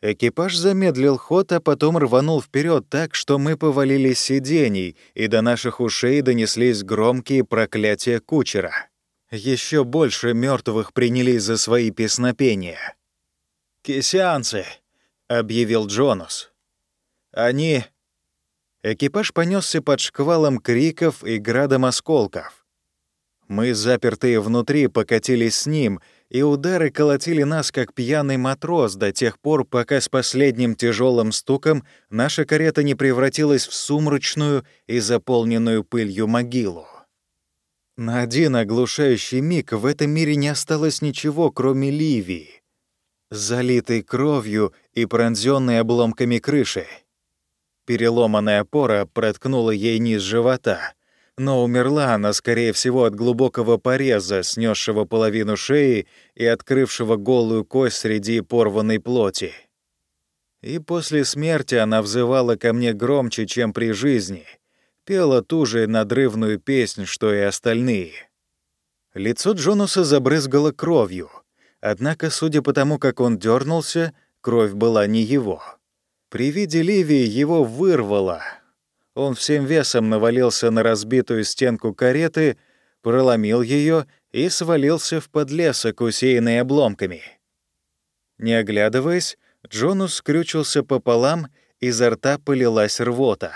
Экипаж замедлил ход, а потом рванул вперед так, что мы повалились сидений, и до наших ушей донеслись громкие проклятия кучера. Еще больше мертвых принялись за свои песнопения. «Кисянцы!» — объявил Джонус. «Они...» Экипаж понесся под шквалом криков и градом осколков. Мы, запертые внутри, покатились с ним, и удары колотили нас, как пьяный матрос, до тех пор, пока с последним тяжелым стуком наша карета не превратилась в сумрачную и заполненную пылью могилу. На один оглушающий миг в этом мире не осталось ничего, кроме Ливии, залитой кровью и пронзённой обломками крыши. Переломанная опора проткнула ей низ живота, но умерла она, скорее всего, от глубокого пореза, снесшего половину шеи и открывшего голую кость среди порванной плоти. И после смерти она взывала ко мне громче, чем при жизни — пела ту же надрывную песнь, что и остальные. Лицо Джонуса забрызгало кровью, однако, судя по тому, как он дернулся, кровь была не его. При виде Ливии его вырвало. Он всем весом навалился на разбитую стенку кареты, проломил ее и свалился в подлесок, усеянный обломками. Не оглядываясь, Джонус скрючился пополам, изо рта полилась рвота.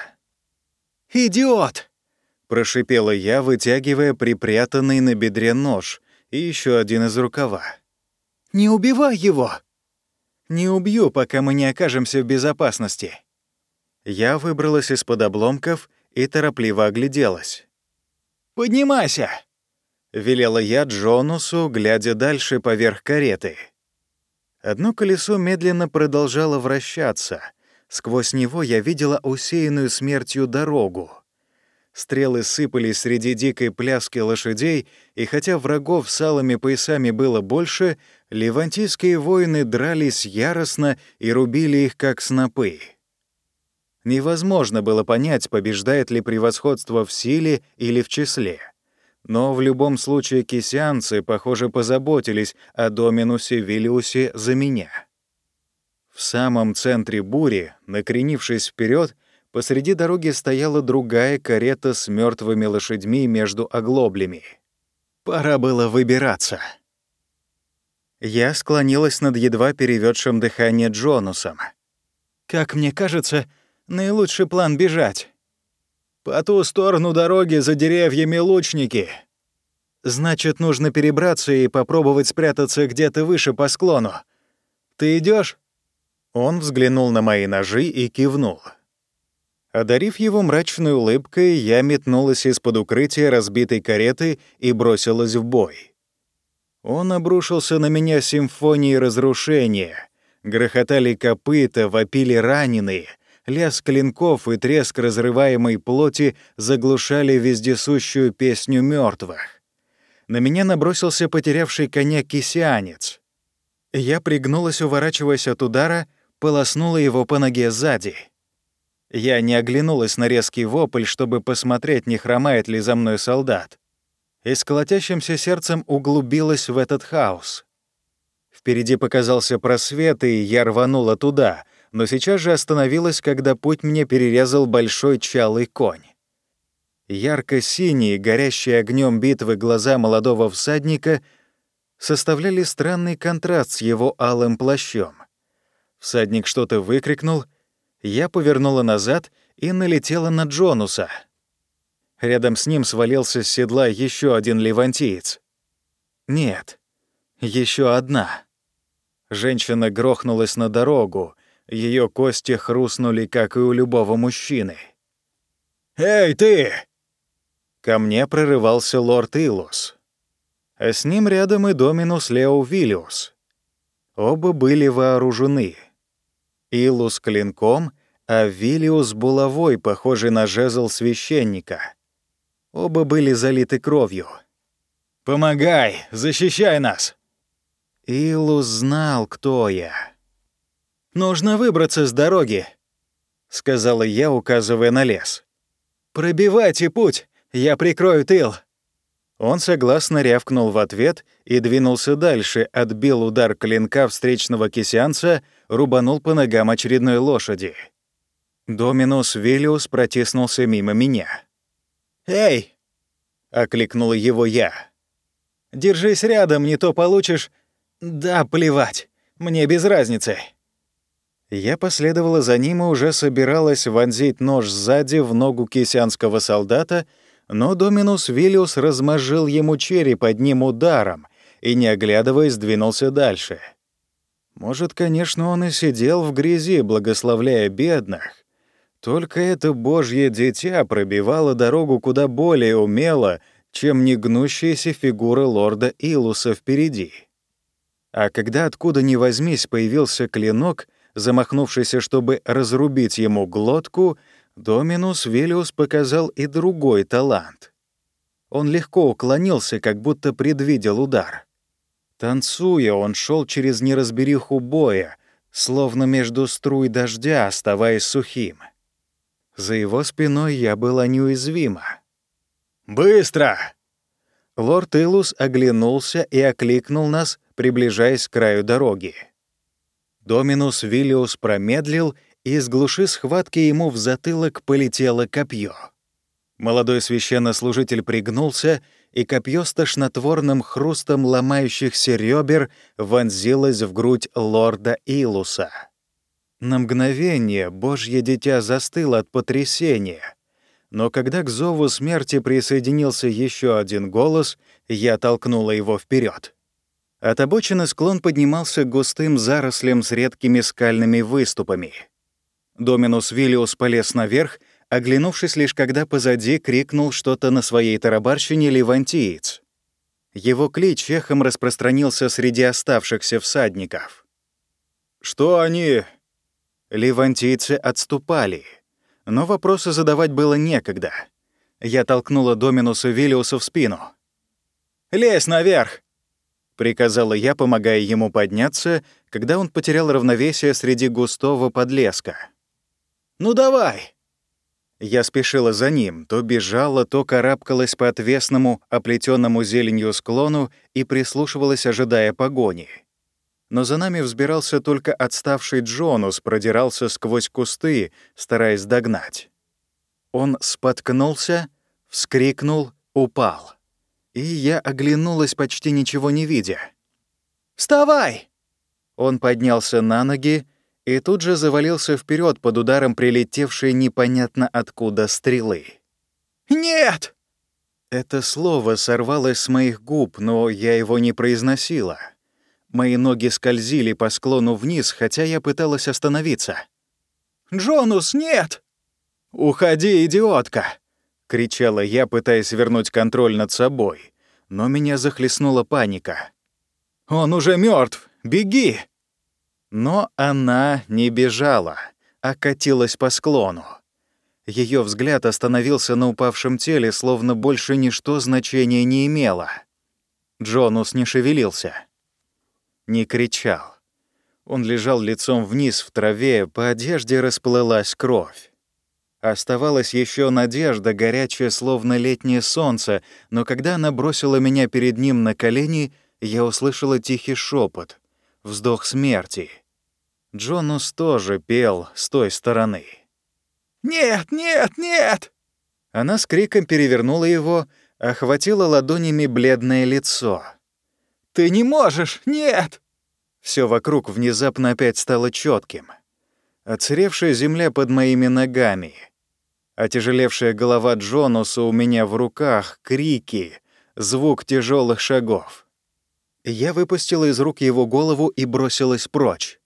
«Идиот!» — прошипела я, вытягивая припрятанный на бедре нож и еще один из рукава. «Не убивай его!» «Не убью, пока мы не окажемся в безопасности». Я выбралась из-под обломков и торопливо огляделась. «Поднимайся!» — велела я Джонусу, глядя дальше поверх кареты. Одно колесо медленно продолжало вращаться — Сквозь него я видела усеянную смертью дорогу. Стрелы сыпались среди дикой пляски лошадей, и хотя врагов с алыми поясами было больше, левантийские воины дрались яростно и рубили их как снопы. Невозможно было понять, побеждает ли превосходство в силе или в числе. Но в любом случае кисянцы, похоже, позаботились о Доминусе Виллиусе за меня. В самом центре бури, накренившись вперед, посреди дороги стояла другая карета с мертвыми лошадьми между оглоблями. Пора было выбираться. Я склонилась над едва переведшим дыхание Джонусом. «Как мне кажется, наилучший план — бежать. По ту сторону дороги за деревьями лучники. Значит, нужно перебраться и попробовать спрятаться где-то выше по склону. Ты идешь? Он взглянул на мои ножи и кивнул. Одарив его мрачной улыбкой, я метнулась из-под укрытия разбитой кареты и бросилась в бой. Он обрушился на меня симфонией разрушения. Грохотали копыта, вопили раненые. Лязг клинков и треск разрываемой плоти заглушали вездесущую песню мертвых. На меня набросился потерявший коня кисянец. Я пригнулась, уворачиваясь от удара, полоснула его по ноге сзади. Я не оглянулась на резкий вопль, чтобы посмотреть, не хромает ли за мной солдат. И с колотящимся сердцем углубилась в этот хаос. Впереди показался просвет, и я рванула туда, но сейчас же остановилась, когда путь мне перерезал большой чалый конь. Ярко-синие, горящие огнем битвы глаза молодого всадника составляли странный контраст с его алым плащом. Всадник что-то выкрикнул, я повернула назад и налетела на Джонуса. Рядом с ним свалился с седла еще один левантиец. Нет, еще одна. Женщина грохнулась на дорогу, ее кости хрустнули, как и у любого мужчины. «Эй, ты!» Ко мне прорывался лорд Илус. А с ним рядом и Доминус Лео Виллиус. Оба были вооружены. Илус клинком, а Виллиус булавой, похожий на жезл священника. Оба были залиты кровью. «Помогай! Защищай нас!» Илус знал, кто я. «Нужно выбраться с дороги», — сказала я, указывая на лес. «Пробивайте путь!» Я прикрою тыл!» Он согласно рявкнул в ответ и двинулся дальше, отбил удар клинка встречного кисянца, рубанул по ногам очередной лошади. Доминус Виллиус протиснулся мимо меня. «Эй!» — окликнула его я. «Держись рядом, не то получишь...» «Да, плевать, мне без разницы». Я последовала за ним и уже собиралась вонзить нож сзади в ногу кисянского солдата, но Доминус Виллиус размозжил ему череп одним ударом и, не оглядываясь, двинулся дальше. Может, конечно, он и сидел в грязи, благословляя бедных. Только это божье дитя пробивало дорогу куда более умело, чем негнущаяся фигура лорда Илуса впереди. А когда откуда ни возьмись появился клинок, замахнувшийся, чтобы разрубить ему глотку — Доминус Велиус показал и другой талант. Он легко уклонился, как будто предвидел удар. Танцуя, он шел через неразбериху боя, словно между струй дождя, оставаясь сухим. За его спиной я была неуязвима. «Быстро!» Лорд Илус оглянулся и окликнул нас, приближаясь к краю дороги. Доминус Виллиус промедлил и с глуши схватки ему в затылок полетело копье. Молодой священнослужитель пригнулся, и копье с тошнотворным хрустом ломающихся ребер вонзилось в грудь лорда Илуса. На мгновение Божье дитя застыло от потрясения, но когда к зову смерти присоединился еще один голос, я толкнула его вперед. От обочины склон поднимался густым зарослем с редкими скальными выступами — Доминус Виллиус полез наверх, оглянувшись лишь когда позади крикнул что-то на своей тарабарщине левантиец. Его клич эхом распространился среди оставшихся всадников. «Что они?» Левантийцы отступали, но вопросы задавать было некогда. Я толкнула Доминуса Виллиуса в спину. «Лезь наверх!» — приказала я, помогая ему подняться, когда он потерял равновесие среди густого подлеска. Ну давай!» Я спешила за ним, то бежала, то карабкалась по отвесному, оплетенному зеленью склону и прислушивалась, ожидая погони. Но за нами взбирался только отставший Джонус, продирался сквозь кусты, стараясь догнать. Он споткнулся, вскрикнул, упал. И я оглянулась, почти ничего не видя. «Вставай!» Он поднялся на ноги, и тут же завалился вперед под ударом прилетевшей непонятно откуда стрелы. «Нет!» Это слово сорвалось с моих губ, но я его не произносила. Мои ноги скользили по склону вниз, хотя я пыталась остановиться. «Джонус, нет!» «Уходи, идиотка!» — кричала я, пытаясь вернуть контроль над собой. Но меня захлестнула паника. «Он уже мертв! Беги!» Но она не бежала, а катилась по склону. Ее взгляд остановился на упавшем теле, словно больше ничто значения не имело. Джонус не шевелился. не кричал. Он лежал лицом вниз в траве, по одежде расплылась кровь. Оставалась еще надежда, горячая, словно летнее солнце, но когда она бросила меня перед ним на колени, я услышала тихий шепот, вздох смерти. Джонус тоже пел с той стороны. «Нет, нет, нет!» Она с криком перевернула его, охватила ладонями бледное лицо. «Ты не можешь! Нет!» Все вокруг внезапно опять стало четким. Оцаревшая земля под моими ногами. Отяжелевшая голова Джонуса у меня в руках, крики, звук тяжелых шагов. Я выпустила из рук его голову и бросилась прочь.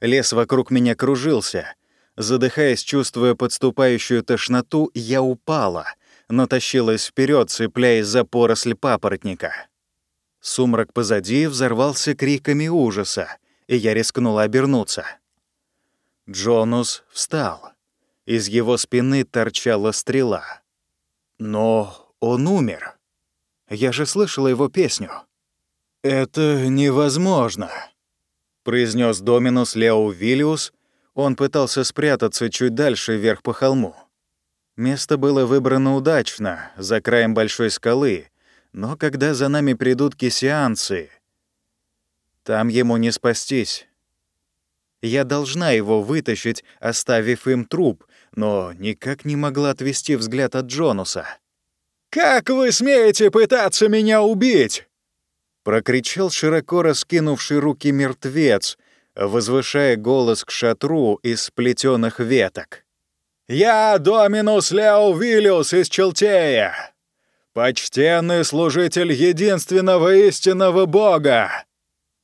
Лес вокруг меня кружился. Задыхаясь, чувствуя подступающую тошноту, я упала, натащилась вперед, цепляясь за поросль папоротника. Сумрак позади взорвался криками ужаса, и я рискнула обернуться. Джонус встал. Из его спины торчала стрела. Но он умер. Я же слышала его песню. «Это невозможно», — произнес Доминус Лео Виллиус. Он пытался спрятаться чуть дальше вверх по холму. Место было выбрано удачно, за краем большой скалы, но когда за нами придут кисианцы, там ему не спастись. Я должна его вытащить, оставив им труп, но никак не могла отвести взгляд от Джонуса. «Как вы смеете пытаться меня убить?» Прокричал широко раскинувший руки мертвец, возвышая голос к шатру из сплетенных веток. «Я Доминус Лео Виллиус из Челтея!» почтенный служитель единственного истинного Бога!»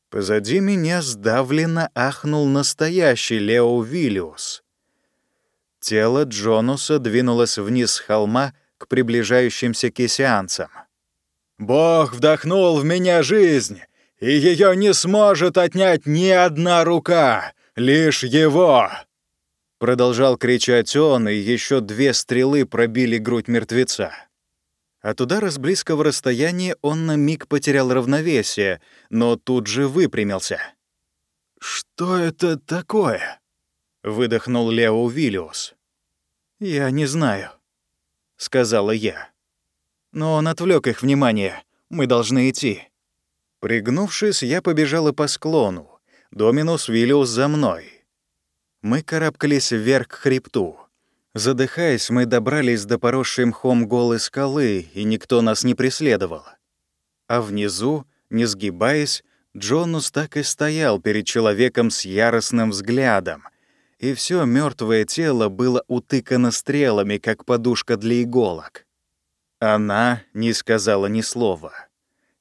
Позади меня сдавленно ахнул настоящий Лео Виллиус. Тело Джонуса двинулось вниз с холма к приближающимся кисианцам. «Бог вдохнул в меня жизнь, и ее не сможет отнять ни одна рука, лишь его!» Продолжал кричать он, и еще две стрелы пробили грудь мертвеца. От удара с близкого расстояния он на миг потерял равновесие, но тут же выпрямился. «Что это такое?» — выдохнул Лео Виллиус. «Я не знаю», — сказала я. «Но он отвлек их внимание. Мы должны идти». Пригнувшись, я побежала по склону. Доминус Виллиус за мной. Мы карабкались вверх к хребту. Задыхаясь, мы добрались до поросшей мхом голой скалы, и никто нас не преследовал. А внизу, не сгибаясь, Джонус так и стоял перед человеком с яростным взглядом, и все мертвое тело было утыкано стрелами, как подушка для иголок. Она не сказала ни слова.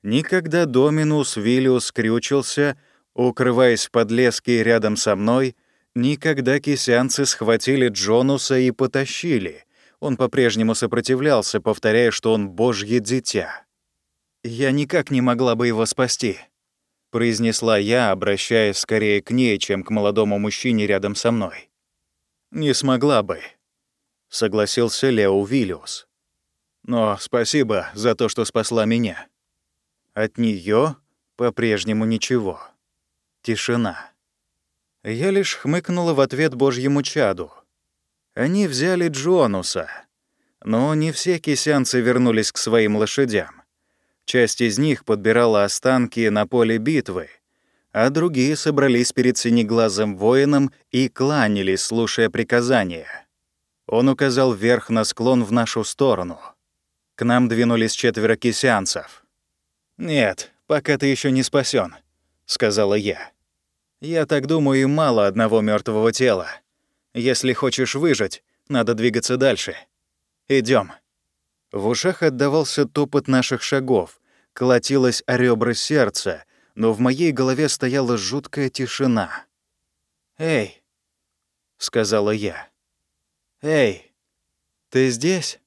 Никогда Доминус Виллиус скрючился, укрываясь в подлеске рядом со мной — Никогда кисянцы схватили Джонуса и потащили. Он по-прежнему сопротивлялся, повторяя, что он божье дитя. «Я никак не могла бы его спасти», — произнесла я, обращаясь скорее к ней, чем к молодому мужчине рядом со мной. «Не смогла бы», — согласился Лео Виллиус. «Но спасибо за то, что спасла меня». От нее по-прежнему ничего. Тишина. Я лишь хмыкнула в ответ божьему чаду. Они взяли Джонуса. Но не все кисянцы вернулись к своим лошадям. Часть из них подбирала останки на поле битвы, а другие собрались перед синеглазым воином и кланялись, слушая приказания. Он указал вверх на склон в нашу сторону. К нам двинулись четверо кисянцев. «Нет, пока ты еще не спасен, сказала я. Я так думаю, мало одного мертвого тела. Если хочешь выжить, надо двигаться дальше. Идем. В ушах отдавался топот наших шагов, колотилось о ребра сердца, но в моей голове стояла жуткая тишина. «Эй!» — сказала я. «Эй, ты здесь?»